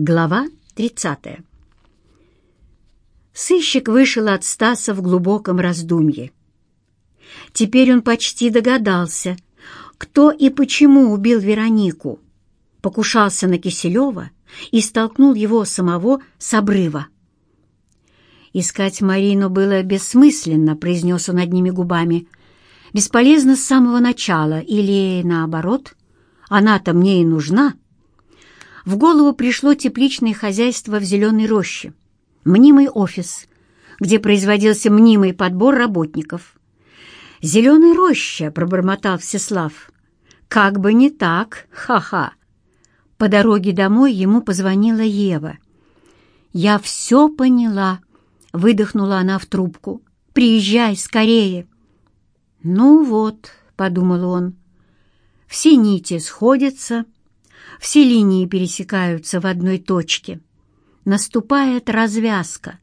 Глава 30. Сыщик вышел от Стаса в глубоком раздумье. Теперь он почти догадался, кто и почему убил Веронику, покушался на Киселева и столкнул его самого с обрыва. «Искать Марину было бессмысленно», — произнес он одними губами. «Бесполезно с самого начала, или наоборот, она-то мне и нужна» в голову пришло тепличное хозяйство в Зеленой роще, мнимый офис, где производился мнимый подбор работников. «Зеленая роща», — пробормотал Всеслав. «Как бы не так, ха-ха». По дороге домой ему позвонила Ева. «Я все поняла», — выдохнула она в трубку. «Приезжай скорее». «Ну вот», — подумал он, — «все нити сходятся» все линии пересекаются в одной точке. Наступает развязка.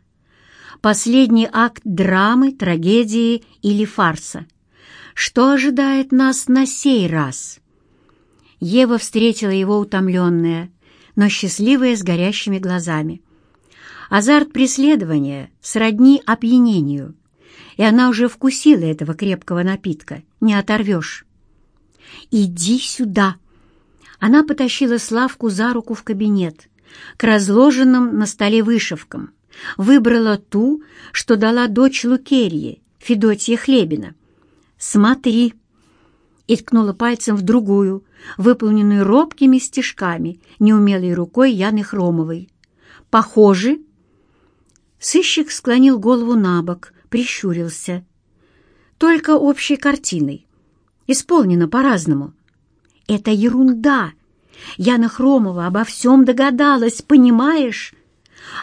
Последний акт драмы, трагедии или фарса. Что ожидает нас на сей раз? Ева встретила его утомленная, но счастливая с горящими глазами. Азарт преследования сродни опьянению, и она уже вкусила этого крепкого напитка, не оторвешь. «Иди сюда!» Она потащила Славку за руку в кабинет, к разложенным на столе вышивкам, выбрала ту, что дала дочь Лукерьи, Федотья Хлебина. «Смотри!» и ткнула пальцем в другую, выполненную робкими стежками, неумелой рукой Яны Хромовой. «Похожи?» Сыщик склонил голову на бок, прищурился. «Только общей картиной. Исполнено по-разному. Это ерунда. Яна Хромова обо всем догадалась, понимаешь?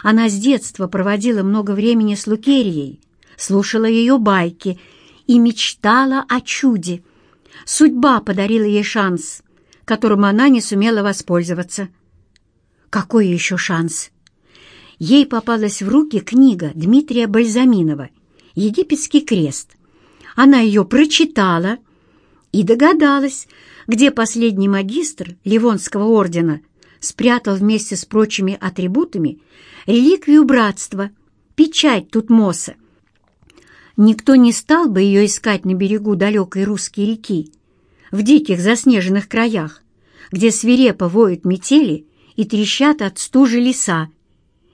Она с детства проводила много времени с Лукерией, слушала ее байки и мечтала о чуде. Судьба подарила ей шанс, которым она не сумела воспользоваться. Какой еще шанс? Ей попалась в руки книга Дмитрия Бальзаминова «Египетский крест». Она ее прочитала и догадалась, где последний магистр Ливонского ордена спрятал вместе с прочими атрибутами реликвию братства, печать Тутмоса. Никто не стал бы ее искать на берегу далекой русской реки, в диких заснеженных краях, где свирепо воют метели и трещат от стужи леса.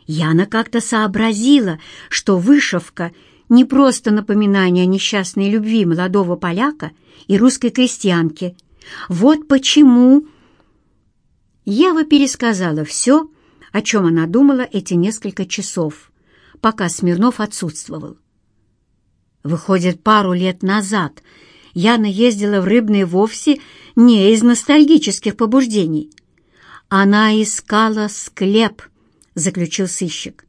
Яна как-то сообразила, что вышивка — не просто напоминание о несчастной любви молодого поляка и русской крестьянки — вот почему...» Ева пересказала все, о чем она думала эти несколько часов, пока Смирнов отсутствовал. Выходит, пару лет назад Яна ездила в Рыбный вовсе не из ностальгических побуждений. Она искала склеп, заключил сыщик.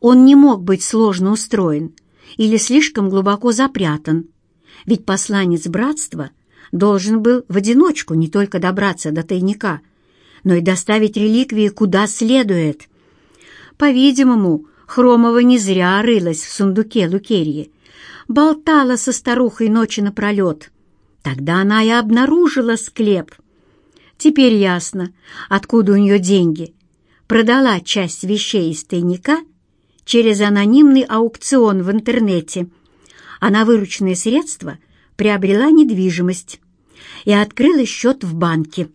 Он не мог быть сложно устроен или слишком глубоко запрятан, ведь посланец братства — должен был в одиночку не только добраться до тайника, но и доставить реликвии куда следует. По-видимому, Хромова не зря рылась в сундуке Лукерьи, болтала со старухой ночи напролет. Тогда она и обнаружила склеп. Теперь ясно, откуда у нее деньги. Продала часть вещей из тайника через анонимный аукцион в интернете, а на вырученные средства приобрела недвижимость и открыла счет в банке.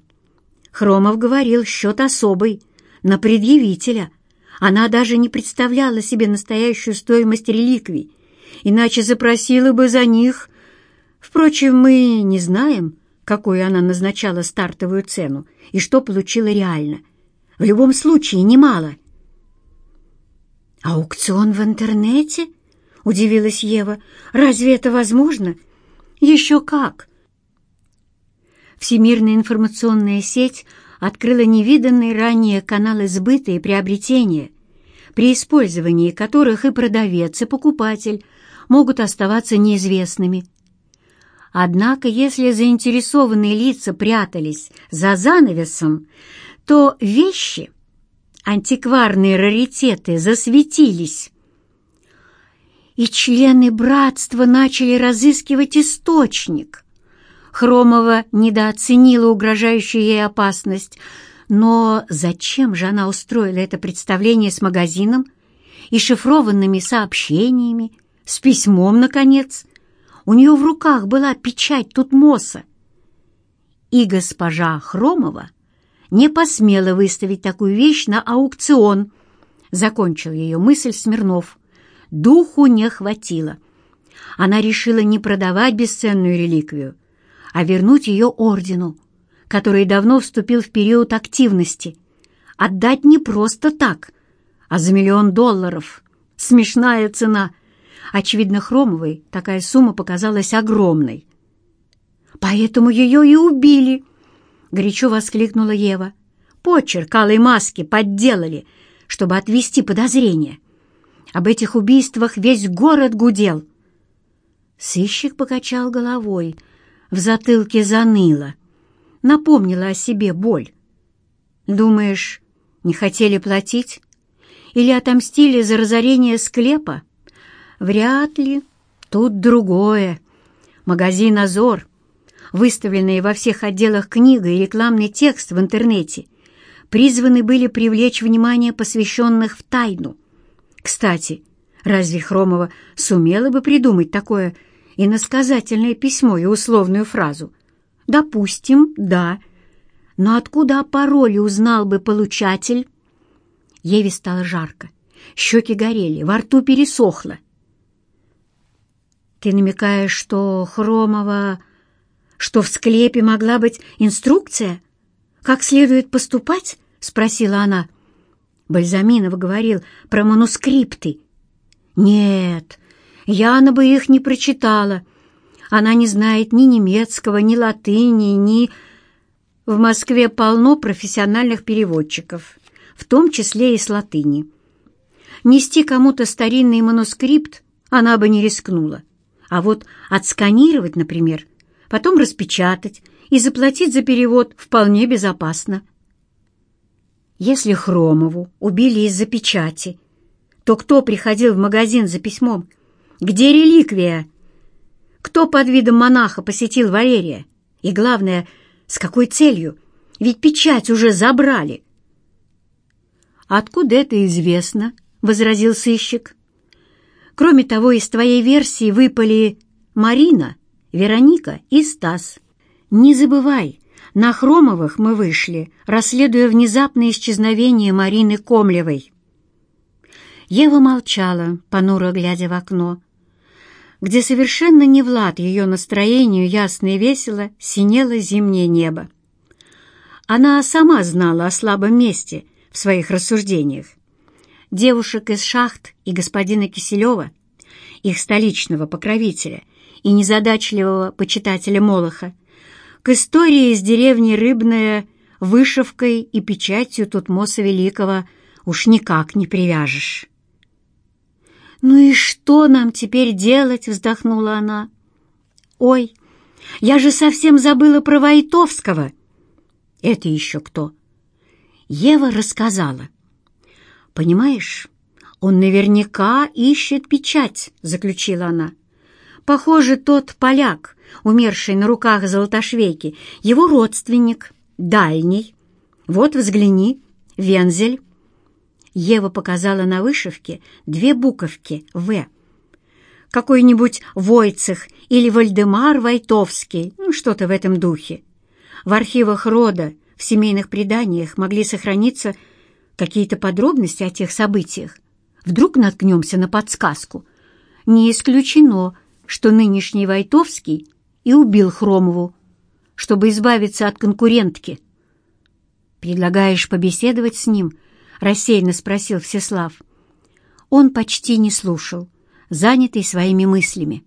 Хромов говорил, счет особый, на предъявителя. Она даже не представляла себе настоящую стоимость реликвий, иначе запросила бы за них. Впрочем, мы не знаем, какую она назначала стартовую цену и что получила реально. В любом случае, немало. «Аукцион в интернете?» — удивилась Ева. «Разве это возможно?» «Еще как!» Всемирная информационная сеть открыла невиданные ранее каналы сбыта и приобретения, при использовании которых и продавец, и покупатель могут оставаться неизвестными. Однако, если заинтересованные лица прятались за занавесом, то вещи, антикварные раритеты, засветились. И члены братства начали разыскивать источник — Хромова недооценила угрожающую ей опасность, Но зачем же она устроила это представление с магазином и шифрованными сообщениями, с письмом, наконец? У нее в руках была печать Тутмоса. И госпожа Хромова не посмела выставить такую вещь на аукцион, закончил ее мысль Смирнов. Духу не хватило. Она решила не продавать бесценную реликвию, а вернуть ее ордену, который давно вступил в период активности. Отдать не просто так, а за миллион долларов. Смешная цена. Очевидно, Хромовой такая сумма показалась огромной. «Поэтому ее и убили!» — горячо воскликнула Ева. «Почерк алой маски подделали, чтобы отвести подозрения. Об этих убийствах весь город гудел». Сыщик покачал головой, в затылке заныло напомнила о себе боль. Думаешь, не хотели платить? Или отомстили за разорение склепа? Вряд ли. Тут другое. Магазин «Азор», выставленные во всех отделах книга и рекламный текст в интернете, призваны были привлечь внимание посвященных в тайну. Кстати, разве Хромова сумела бы придумать такое иносказательное письмо и условную фразу? Допустим, да. Но откуда о пароле узнал бы получатель? Еве стало жарко. Щеки горели, во рту пересохло. Ты намекаешь, что Хромова... Что в склепе могла быть инструкция? Как следует поступать? Спросила она. Бальзаминов говорил про манускрипты. Нет, Яна бы их не прочитала. Она не знает ни немецкого, ни латыни, ни... В Москве полно профессиональных переводчиков, в том числе и с латыни. Нести кому-то старинный манускрипт она бы не рискнула. А вот отсканировать, например, потом распечатать и заплатить за перевод вполне безопасно. Если Хромову убили из-за печати, то кто приходил в магазин за письмом? Где реликвия? Кто под видом монаха посетил Валерия? И главное, с какой целью? Ведь печать уже забрали. «Откуда это известно?» — возразил сыщик. «Кроме того, из твоей версии выпали Марина, Вероника и Стас. Не забывай, на Хромовых мы вышли, расследуя внезапное исчезновение Марины Комлевой». Ева молчала, понуро глядя в окно где совершенно не в лад ее настроению ясно и весело синело зимнее небо. Она сама знала о слабом месте в своих рассуждениях. Девушек из шахт и господина Киселева, их столичного покровителя и незадачливого почитателя Молоха, к истории из деревни Рыбная вышивкой и печатью Тутмоса Великого уж никак не привяжешь. «Ну и что нам теперь делать?» — вздохнула она. «Ой, я же совсем забыла про Войтовского!» «Это еще кто?» Ева рассказала. «Понимаешь, он наверняка ищет печать», — заключила она. «Похоже, тот поляк, умерший на руках Золотошвейки, его родственник, дальний. Вот взгляни, Вензель». Ева показала на вышивке две буковки «В». Какой-нибудь Войцех или Вальдемар Войтовский, ну, что-то в этом духе. В архивах рода, в семейных преданиях могли сохраниться какие-то подробности о тех событиях. Вдруг наткнемся на подсказку. Не исключено, что нынешний Войтовский и убил Хромову, чтобы избавиться от конкурентки. Предлагаешь побеседовать с ним —— рассеянно спросил Всеслав. Он почти не слушал, занятый своими мыслями.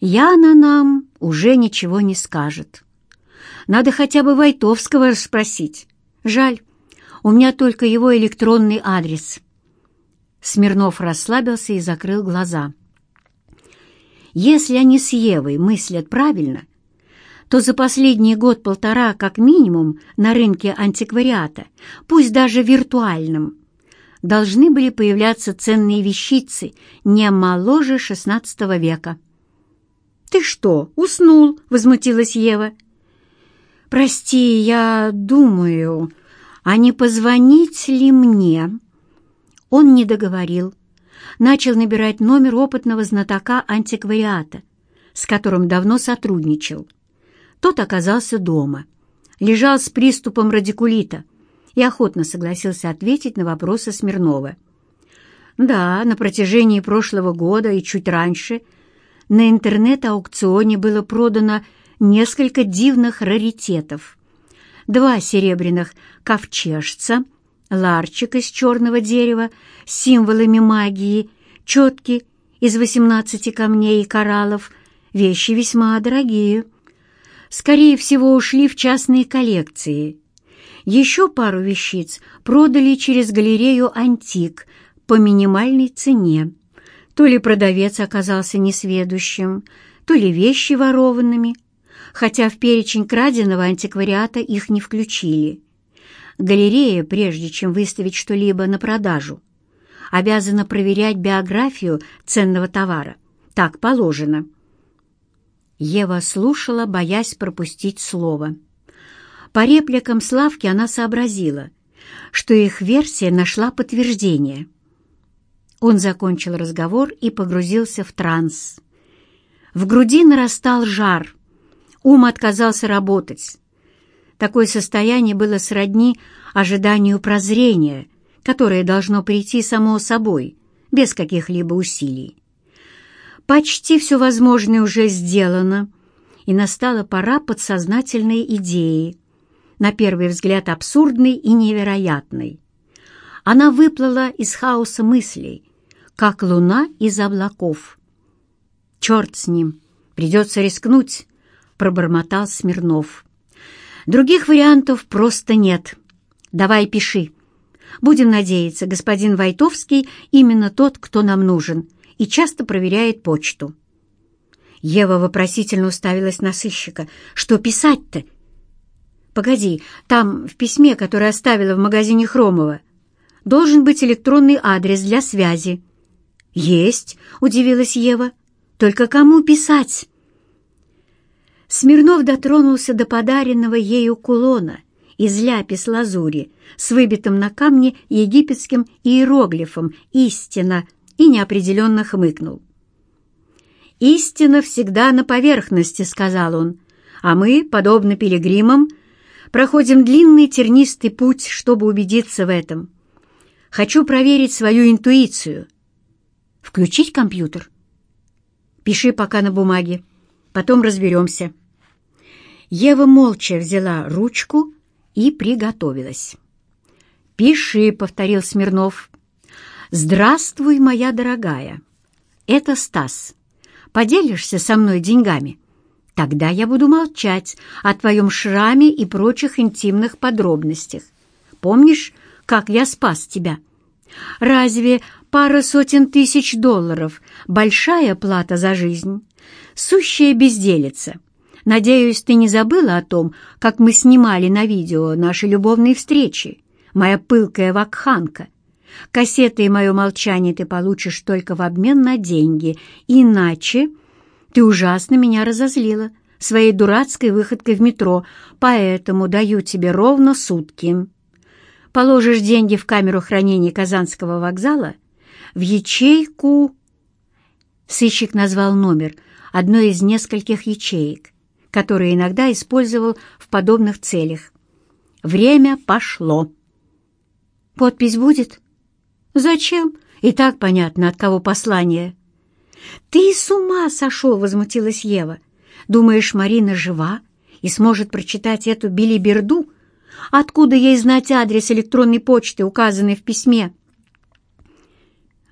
«Яна нам уже ничего не скажет. Надо хотя бы Войтовского расспросить. Жаль, у меня только его электронный адрес». Смирнов расслабился и закрыл глаза. «Если они с Евой мыслят правильно, то за последний год-полтора как минимум на рынке антиквариата, пусть даже виртуальном, должны были появляться ценные вещицы не моложе XVI века. «Ты что, уснул?» — возмутилась Ева. «Прости, я думаю, а не позвонить ли мне?» Он не договорил. Начал набирать номер опытного знатока антиквариата, с которым давно сотрудничал. Тот оказался дома. Лежал с приступом радикулита и охотно согласился ответить на вопросы Смирнова. Да, на протяжении прошлого года и чуть раньше на интернет-аукционе было продано несколько дивных раритетов. Два серебряных ковчежца, ларчик из черного дерева с символами магии, четки из 18 камней и кораллов, вещи весьма дорогие. Скорее всего, ушли в частные коллекции. Еще пару вещиц продали через галерею «Антик» по минимальной цене. То ли продавец оказался несведущим, то ли вещи ворованными, хотя в перечень краденого антиквариата их не включили. Галерея, прежде чем выставить что-либо на продажу, обязана проверять биографию ценного товара. Так положено. Ева слушала, боясь пропустить слово. По репликам Славки она сообразила, что их версия нашла подтверждение. Он закончил разговор и погрузился в транс. В груди нарастал жар, ум отказался работать. Такое состояние было сродни ожиданию прозрения, которое должно прийти само собой, без каких-либо усилий. Почти все возможное уже сделано, и настала пора подсознательной идеи, на первый взгляд абсурдной и невероятной. Она выплыла из хаоса мыслей, как луна из облаков. «Черт с ним! Придется рискнуть!» — пробормотал Смирнов. «Других вариантов просто нет. Давай пиши. Будем надеяться, господин Войтовский именно тот, кто нам нужен, и часто проверяет почту». Ева вопросительно уставилась на сыщика. «Что писать-то?» «Погоди, там, в письме, которое оставила в магазине Хромова, должен быть электронный адрес для связи». «Есть», — удивилась Ева. «Только кому писать?» Смирнов дотронулся до подаренного ею кулона из ляпис-лазури с выбитым на камне египетским иероглифом «Истина» и неопределенно хмыкнул. «Истина всегда на поверхности», — сказал он, «а мы, подобно пилигримам, проходим длинный тернистый путь, чтобы убедиться в этом. Хочу проверить свою интуицию, Включить компьютер? Пиши пока на бумаге, потом разберемся. Ева молча взяла ручку и приготовилась. «Пиши», — повторил Смирнов. «Здравствуй, моя дорогая. Это Стас. Поделишься со мной деньгами? Тогда я буду молчать о твоем шраме и прочих интимных подробностях. Помнишь, как я спас тебя? Разве пара сотен тысяч долларов — большая плата за жизнь? Сущая безделица. Надеюсь, ты не забыла о том, как мы снимали на видео наши любовные встречи, моя пылкая вакханка. Кассеты и мое молчание ты получишь только в обмен на деньги, иначе ты ужасно меня разозлила своей дурацкой выходкой в метро, поэтому даю тебе ровно сутки. Положишь деньги в камеру хранения Казанского вокзала, в ячейку... Сыщик назвал номер одной из нескольких ячеек, которые иногда использовал в подобных целях. Время пошло. Подпись будет? Зачем? И так понятно, от кого послание. Ты с ума сошел, возмутилась Ева. Думаешь, Марина жива и сможет прочитать эту билиберду? Откуда ей знать адрес электронной почты, указанный в письме?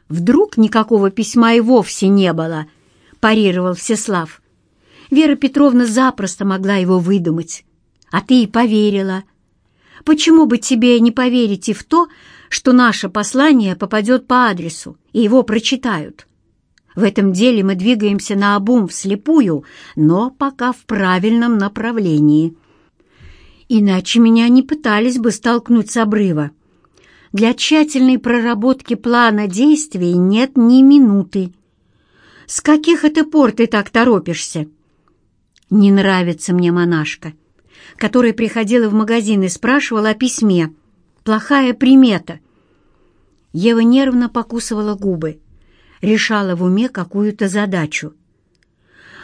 Вдруг никакого письма и вовсе не было, парировал Всеслав. Вера Петровна запросто могла его выдумать, а ты и поверила. Почему бы тебе не поверить и в то, что наше послание попадет по адресу, и его прочитают? В этом деле мы двигаемся на обум вслепую, но пока в правильном направлении. Иначе меня не пытались бы столкнуть с обрыва. Для тщательной проработки плана действий нет ни минуты. С каких это пор ты так торопишься? Не нравится мне монашка. которая приходила в магазин и спрашивала о письме. Плохая примета. Ева нервно покусывала губы, решала в уме какую-то задачу.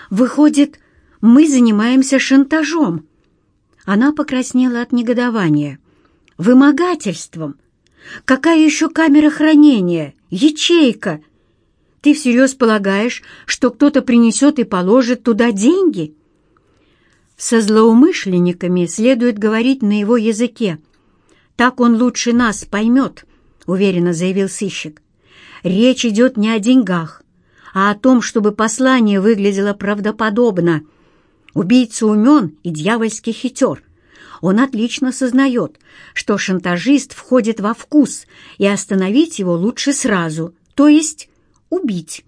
«Выходит, мы занимаемся шантажом». Она покраснела от негодования. «Вымогательством! Какая еще камера хранения? Ячейка! Ты всерьез полагаешь, что кто-то принесет и положит туда деньги?» Со злоумышленниками следует говорить на его языке. Так он лучше нас поймет, — уверенно заявил сыщик. Речь идет не о деньгах, а о том, чтобы послание выглядело правдоподобно. Убийца умен и дьявольски хитер. Он отлично сознает, что шантажист входит во вкус, и остановить его лучше сразу, то есть убить.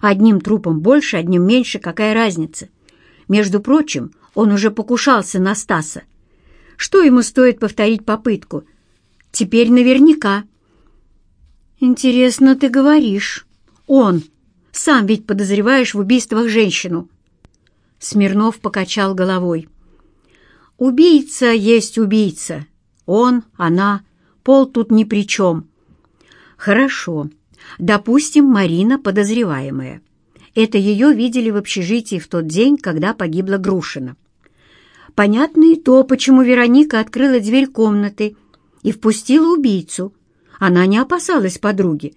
Одним трупом больше, одним меньше, какая разница? Между прочим, он уже покушался на Стаса. Что ему стоит повторить попытку? Теперь наверняка. «Интересно ты говоришь. Он. Сам ведь подозреваешь в убийствах женщину». Смирнов покачал головой. «Убийца есть убийца. Он, она, пол тут ни при чем». «Хорошо. Допустим, Марина подозреваемая. Это ее видели в общежитии в тот день, когда погибла Грушина. Понятно и то, почему Вероника открыла дверь комнаты и впустила убийцу. Она не опасалась подруги.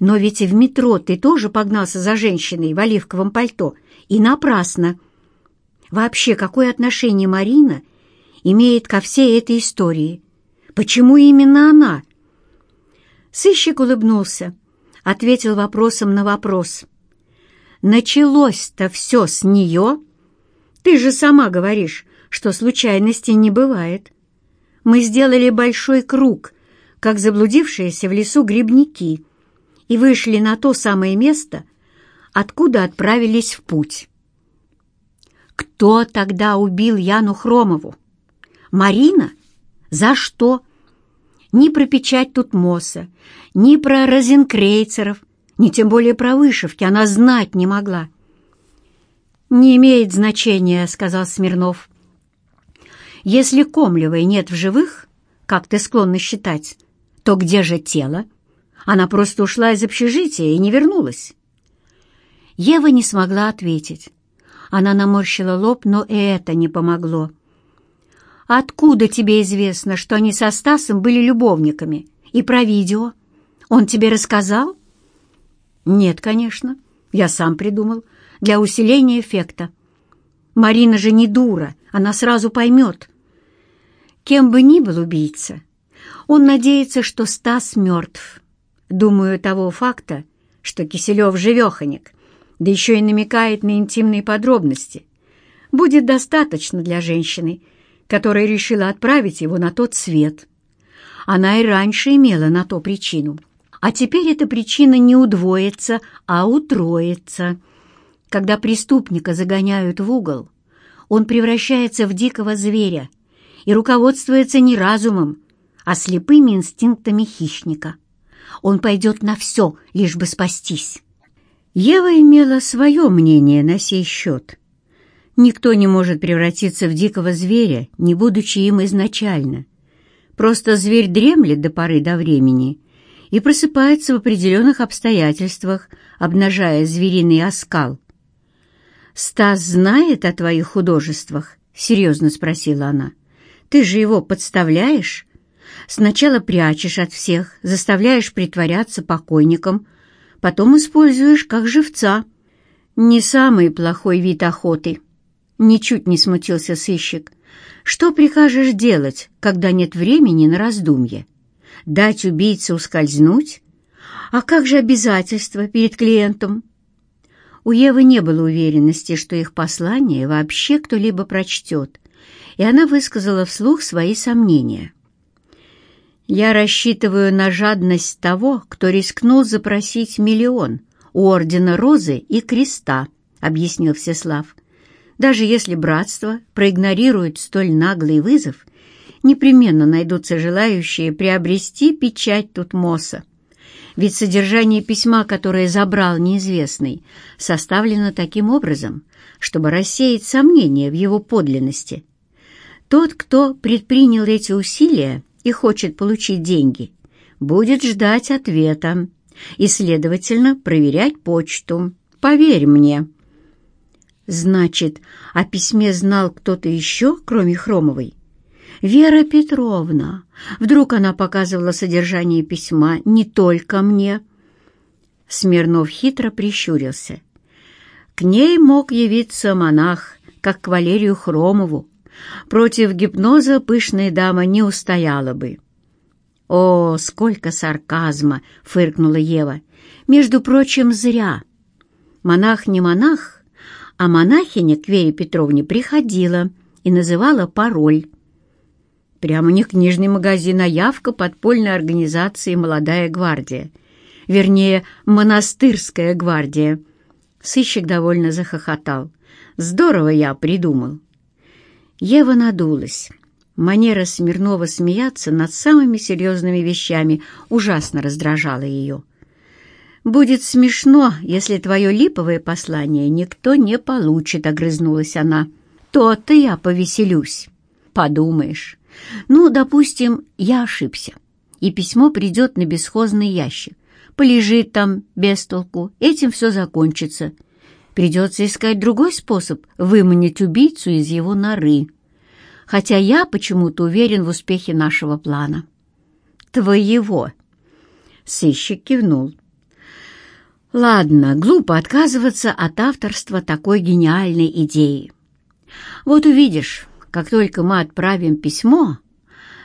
Но ведь и в метро ты тоже погнался за женщиной в оливковом пальто, и напрасно. Вообще, какое отношение Марина имеет ко всей этой истории? Почему именно она? Сыщик улыбнулся, ответил вопросом на вопрос. Началось-то все с нее. Ты же сама говоришь, что случайностей не бывает. Мы сделали большой круг, как заблудившиеся в лесу грибники, и вышли на то самое место, откуда отправились в путь. Кто тогда убил Яну Хромову? Марина? За что? Ни про печать Тутмоса, ни про розенкрейцеров — ни тем более про вышивки она знать не могла. «Не имеет значения», — сказал Смирнов. «Если Комлевой нет в живых, как ты склонна считать, то где же тело? Она просто ушла из общежития и не вернулась». Ева не смогла ответить. Она наморщила лоб, но и это не помогло. «Откуда тебе известно, что они со Стасом были любовниками? И про видео? Он тебе рассказал?» «Нет, конечно. Я сам придумал. Для усиления эффекта. Марина же не дура, она сразу поймет. Кем бы ни был убийца, он надеется, что Стас мертв. Думаю, того факта, что Киселев живеханик, да еще и намекает на интимные подробности, будет достаточно для женщины, которая решила отправить его на тот свет. Она и раньше имела на то причину — а теперь эта причина не удвоится, а утроится. Когда преступника загоняют в угол, он превращается в дикого зверя и руководствуется не разумом, а слепыми инстинктами хищника. Он пойдет на все, лишь бы спастись. Ева имела свое мнение на сей счет. Никто не может превратиться в дикого зверя, не будучи им изначально. Просто зверь дремлет до поры до времени — и просыпается в определенных обстоятельствах, обнажая звериный оскал. «Стас знает о твоих художествах?» — серьезно спросила она. «Ты же его подставляешь? Сначала прячешь от всех, заставляешь притворяться покойником, потом используешь как живца. Не самый плохой вид охоты». Ничуть не смутился сыщик. «Что прикажешь делать, когда нет времени на раздумье?» дать убийце ускользнуть? А как же обязательства перед клиентом? У Евы не было уверенности, что их послание вообще кто-либо прочтет, и она высказала вслух свои сомнения. «Я рассчитываю на жадность того, кто рискнул запросить миллион у Ордена Розы и Креста», — объяснил Всеслав. «Даже если братство проигнорирует столь наглый вызов, непременно найдутся желающие приобрести печать Тутмоса. Ведь содержание письма, которое забрал неизвестный, составлено таким образом, чтобы рассеять сомнения в его подлинности. Тот, кто предпринял эти усилия и хочет получить деньги, будет ждать ответа и, следовательно, проверять почту. Поверь мне. Значит, о письме знал кто-то еще, кроме Хромовой? Вера Петровна. Вдруг она показывала содержание письма не только мне. Смирнов хитро прищурился. К ней мог явиться монах, как к Валерию Хромову. Против гипноза пышная дама не устояла бы. «О, сколько сарказма!» — фыркнула Ева. «Между прочим, зря. Монах не монах, а монахиня к Вере Петровне приходила и называла пароль. Прямо не книжный магазин, а явка подпольной организации «Молодая гвардия». Вернее, «Монастырская гвардия». Сыщик довольно захохотал. «Здорово я придумал». Ева надулась. Манера Смирнова смеяться над самыми серьезными вещами ужасно раздражала ее. «Будет смешно, если твое липовое послание никто не получит», — огрызнулась она. «То-то я повеселюсь. Подумаешь. Ну, допустим, я ошибся, и письмо придет на бесхозный ящик. Полежит там без толку, этим все закончится. Придется искать другой способ выманить убийцу из его норы. Хотя я почему-то уверен в успехе нашего плана». «Твоего!» Сыщик кивнул. Ладно, глупо отказываться от авторства такой гениальной идеи. Вот увидишь, как только мы отправим письмо,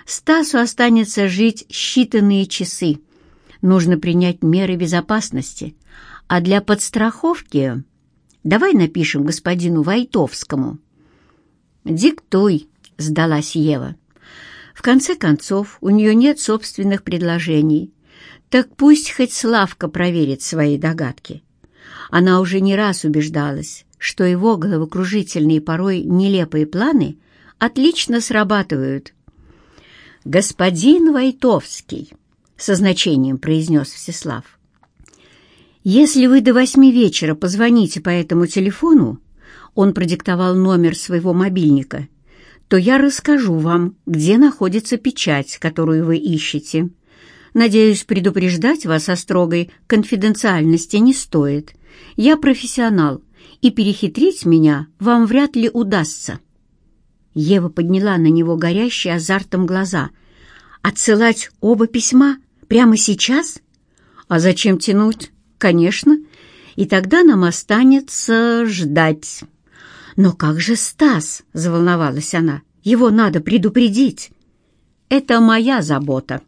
Стасу останется жить считанные часы. Нужно принять меры безопасности. А для подстраховки давай напишем господину Войтовскому. «Диктуй», — сдалась Ева. В конце концов, у нее нет собственных предложений, так пусть хоть Славка проверит свои догадки. Она уже не раз убеждалась, что его головокружительные порой нелепые планы отлично срабатывают. «Господин Войтовский», — со значением произнес Всеслав, «если вы до восьми вечера позвоните по этому телефону, он продиктовал номер своего мобильника, то я расскажу вам, где находится печать, которую вы ищете. Надеюсь, предупреждать вас о строгой конфиденциальности не стоит. Я профессионал, и перехитрить меня вам вряд ли удастся». Ева подняла на него горящие азартом глаза. «Отсылать оба письма? Прямо сейчас? А зачем тянуть? Конечно. И тогда нам останется ждать». «Но как же Стас?» — заволновалась она. «Его надо предупредить». «Это моя забота».